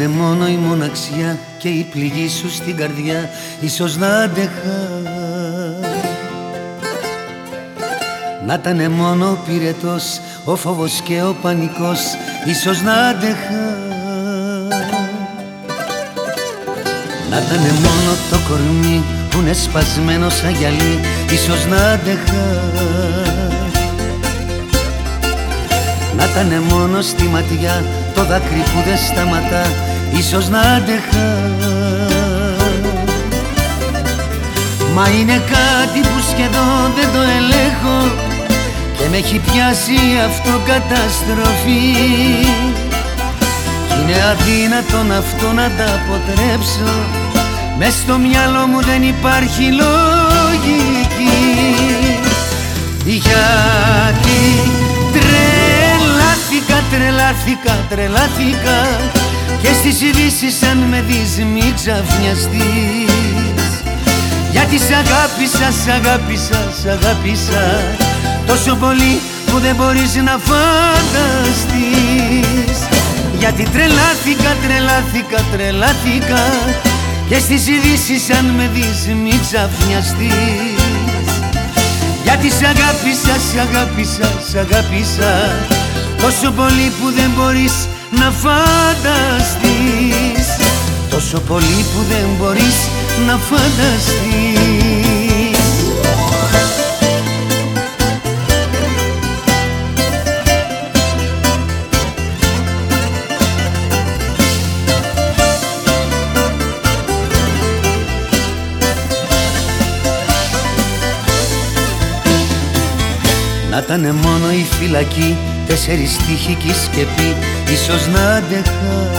ήταν μόνο η μοναξιά και η πληγή σου στην καρδιά Ίσως να άντεχα Να ήταν μόνο ο πυρετός, ο φόβος και ο πανικός Ίσως να άντεχα Να ήταν μόνο το κορμί που είναι σπασμένο σαν γυαλί Ίσως να άντεχα Να ήταν μόνο στη ματιά το δάκρυ που δεν σταματά ίσως να άντεχα Μα είναι κάτι που σχεδόν δεν το ελέγχω και με έχει πιάσει αυτό καταστροφή κι είναι αδύνατον αυτό να τα αποτρέψω. Μες στο μυαλό μου δεν υπάρχει λογική. Γιατί τρελάθηκα, τρελάθηκα Και στις ειδήσεις αν με δεις μη ξαφνιαστείς. Γιατί σ' αγάπησα, σ' αγάπησα, σ' αγάπησα Τόσο πολύ που δεν μπορείς να φανταστείς. Γιατί τρελάθηκα, τρελάθηκα, τρελάθηκα Και στις ειδήσεις αν με δεις μη ξαφνιαστείς. Γιατί σ' αγάπησα, σ' αγάπησα, σ' αγάπησα Τόσο πολύ που δεν μπορείς να φανταστείς. Τόσο πολύ που δεν μπορείς να φανταστείς Να ήταν μόνο η φυλακή Τέσσερις τύχη και σκεπή ίσως να άντεχα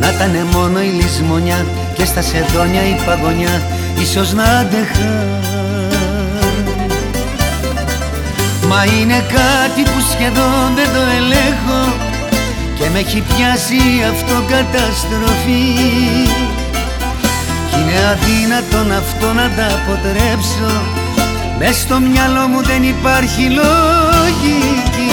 Να ήταν μόνο η λησμονιά και στα σεδόνια η παγωνιά ίσως να άντεχα Μα είναι κάτι που σχεδόν δεν το ελέγχω και με έχει πιάσει αυτό καταστροφή κι είναι αδύνατον αυτό να τα αποτρέψω Μες στο μυαλό μου δεν υπάρχει λογική.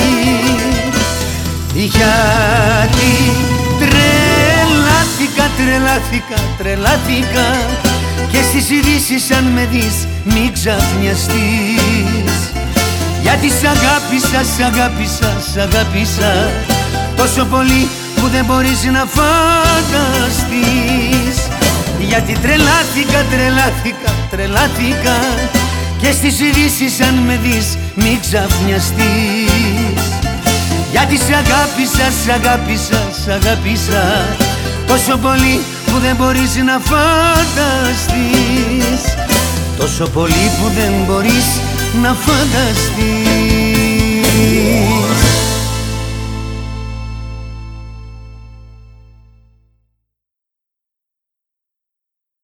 Γιατί τρελάθηκα, τρελάθηκα, τρελάθηκα. Και στις ειδήσεις αν με δεις μη ξαφνιαστείς. Γιατί σ' αγάπησα, σ' αγάπησα, σ' αγάπησα. Τόσο πολύ που δεν μπορείς να φανταστείς. Γιατί τρελάθηκα, τρελάθηκα, τρελάθηκα και στις ειδήσεις αν με δεις μη ξαφνιαστείς. Γιατί σ' αγάπησα, σ' αγάπησα, σ' αγάπησα. Τόσο πολύ που δεν μπορείς να φανταστείς. Τόσο πολύ που δεν μπορείς να φανταστείς